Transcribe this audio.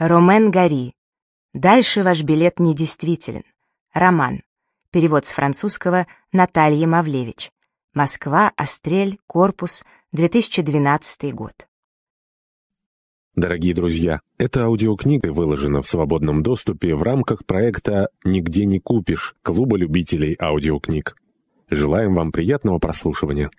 Ромен Гари. Дальше ваш билет недействителен. Роман. Перевод с французского Натальи Мавлевич. Москва, Острель, Корпус, 2012 год. Дорогие друзья, эта аудиокнига выложена в свободном доступе в рамках проекта «Нигде не купишь» Клуба любителей аудиокниг. Желаем вам приятного прослушивания.